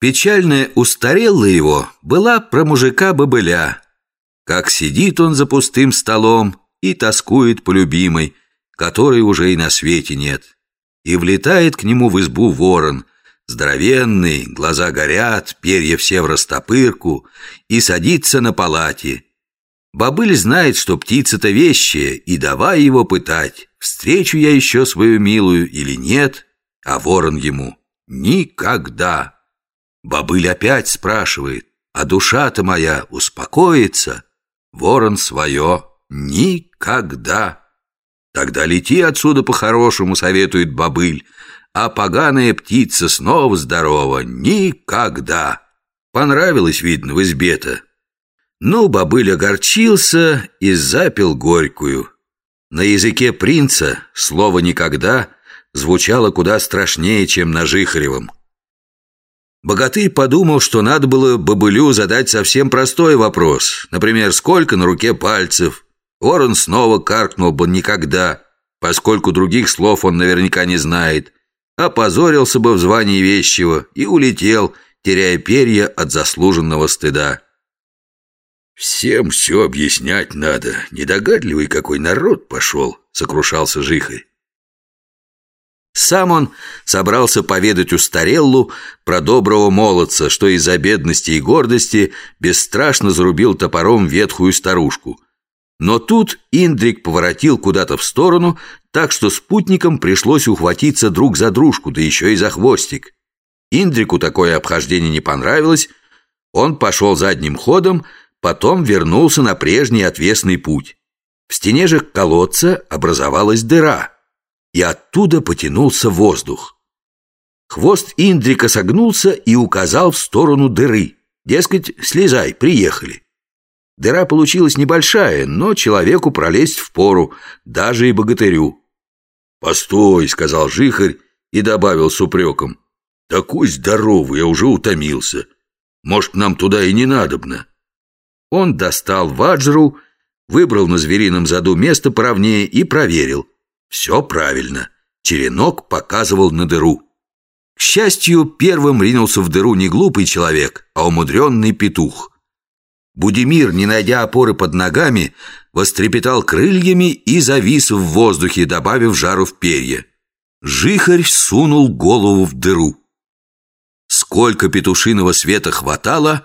Печальная устарела его была про мужика-бобыля. Как сидит он за пустым столом и тоскует по любимой, которой уже и на свете нет. И влетает к нему в избу ворон, здоровенный, глаза горят, перья все в растопырку, и садится на палате. Бобыль знает, что птица-то вещая, и давай его пытать, встречу я еще свою милую или нет, а ворон ему «Никогда». Бобыль опять спрашивает, а душа-то моя успокоится? Ворон свое никогда. Тогда лети отсюда по-хорошему, советует бобыль, а поганая птица снова здорова никогда. Понравилось, видно, в избе-то. Ну, бобыль огорчился и запил горькую. На языке принца слово «никогда» звучало куда страшнее, чем на Жихаревом. Богатырь подумал, что надо было бобылю задать совсем простой вопрос. Например, сколько на руке пальцев? Ворон снова каркнул бы никогда, поскольку других слов он наверняка не знает. Опозорился бы в звании вещего и улетел, теряя перья от заслуженного стыда. «Всем все объяснять надо. Недогадливый какой народ пошел», — сокрушался Жихарь. Сам он собрался поведать Устареллу про доброго молодца, что из-за бедности и гордости бесстрашно зарубил топором ветхую старушку. Но тут Индрик поворотил куда-то в сторону, так что спутникам пришлось ухватиться друг за дружку, да еще и за хвостик. Индрику такое обхождение не понравилось, он пошел задним ходом, потом вернулся на прежний отвесный путь. В стене же колодца образовалась дыра – и оттуда потянулся воздух. Хвост Индрика согнулся и указал в сторону дыры. Дескать, слезай, приехали. Дыра получилась небольшая, но человеку пролезть в пору, даже и богатырю. «Постой», — сказал Жихарь и добавил с упреком. «Такой здоровый, я уже утомился. Может, нам туда и не надобно». Он достал ваджру, выбрал на зверином заду место поровнее и проверил — все правильно. Черенок показывал на дыру. К счастью, первым ринулся в дыру не глупый человек, а умудренный петух. Будимир, не найдя опоры под ногами, вострепетал крыльями и завис в воздухе, добавив жару в перья. Жихарь сунул голову в дыру. Сколько петушиного света хватало,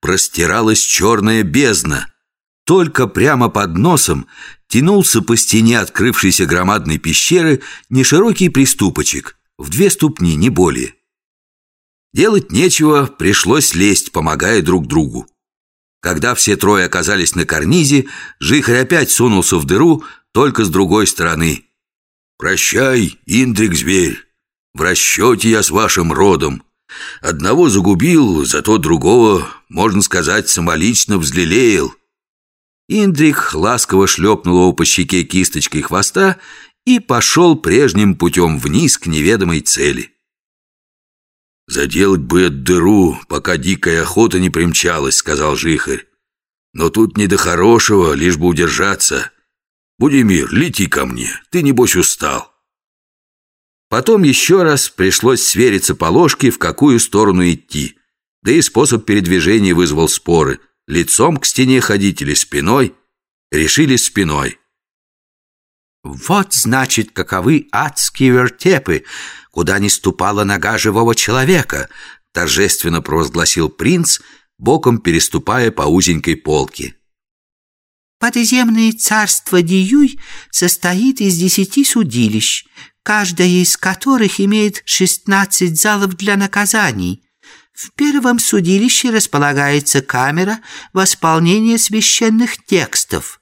простиралась черная бездна, только прямо под носом тянулся по стене открывшейся громадной пещеры неширокий приступочек, в две ступни, не более. Делать нечего, пришлось лезть, помогая друг другу. Когда все трое оказались на карнизе, Жихарь опять сунулся в дыру, только с другой стороны. «Прощай, Индрик-зверь, в расчете я с вашим родом. Одного загубил, зато другого, можно сказать, самолично взлелеял». Индрик ласково шлепнул его по щеке кисточкой хвоста и пошел прежним путем вниз к неведомой цели. «Заделать бы эту дыру, пока дикая охота не примчалась», — сказал Жихарь. «Но тут не до хорошего, лишь бы удержаться. Будимир, лети ко мне, ты, небось, устал». Потом еще раз пришлось свериться по ложке, в какую сторону идти. Да и способ передвижения вызвал споры — лицом к стене ходить или спиной, решили спиной. Вот, значит, каковы адские вертепы, куда не ступала нога живого человека, торжественно провозгласил принц, боком переступая по узенькой полке. Подземное царство Диюй состоит из десяти судилищ, каждое из которых имеет шестнадцать залов для наказаний, в первом судилище располагается камера восполнения священных текстов.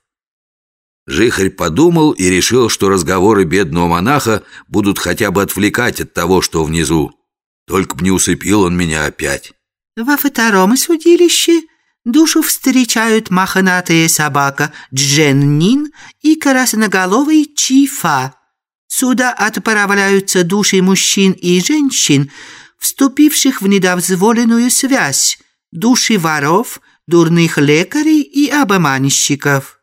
Жихарь подумал и решил, что разговоры бедного монаха будут хотя бы отвлекать от того, что внизу. Только б не усыпил он меня опять. Во втором судилище душу встречают мохнатая собака Дженнин и красноголовый Чифа. Сюда отправляются души мужчин и женщин, вступивших в недозволенную связь, души воров, дурных лекарей и обманщиков.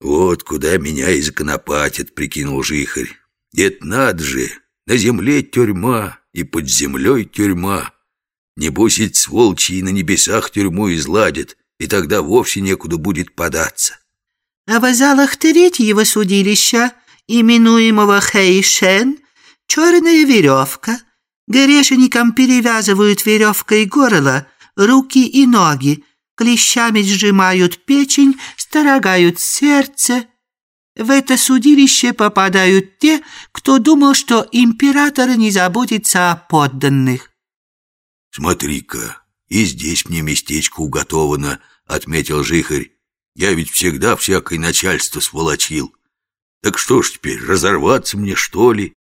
«Вот куда меня и законопатят», — прикинул Жихарь. «Это надо же, на земле тюрьма и под землей тюрьма. Небось, ведь сволочи и на небесах тюрьму изладят, и тогда вовсе некуда будет податься. А в залах третьего судилища, именуемого Хэйшен, черная веревка. Грешникам перевязывают веревкой горло, руки и ноги, клещами сжимают печень, сторогают сердце. В это судилище попадают те, кто думал, что император не заботится о подданных. «Смотри-ка, и здесь мне местечко уготовано», — отметил Жихарь. «Я ведь всегда всякое начальство сволочил. Так что ж теперь, разорваться мне, что ли?»